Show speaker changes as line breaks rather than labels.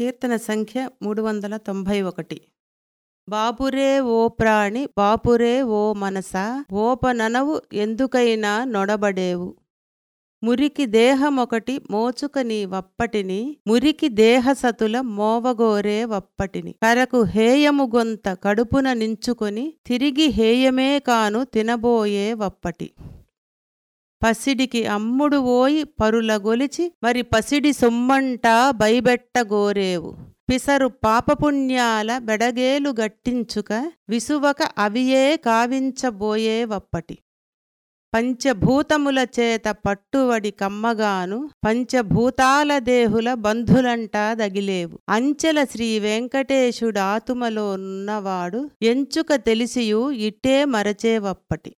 కీర్తన సంఖ్య మూడు వందల తొంభై ఒకటి బాపురే ఓ ప్రాణి బాపురే ఓ మనస ఓపననవు ఎందుకైనా నొడబడేవు. మురికి దేహమొకటి మోచుక నీ వప్పటిని మురికి దేహసతుల మోవగోరే వప్పటిని. కరకు హేయము గొంత కడుపున నించుకొని తిరిగి హేయమే కాను తినబోయే వప్పటి. పసిడికి అమ్ముడు ఓయి పరుల గొలిచి మరి పసిడి సొమ్మంటా బైబెట్టగోరేవు పిసరు పాపపుణ్యాల బెడగేలు గట్టించుక విసువక అవియే కావించబోయేవప్పటి పంచభూతముల చేత పట్టువడి కమ్మగాను పంచభూతాల దేహుల బంధులంటా దగిలేవు. అంచెల శ్రీ వెంకటేశుడాతుమలో ఉన్నవాడు ఎంచుక తెలిసియు ఇట్టే మరచేవప్పటి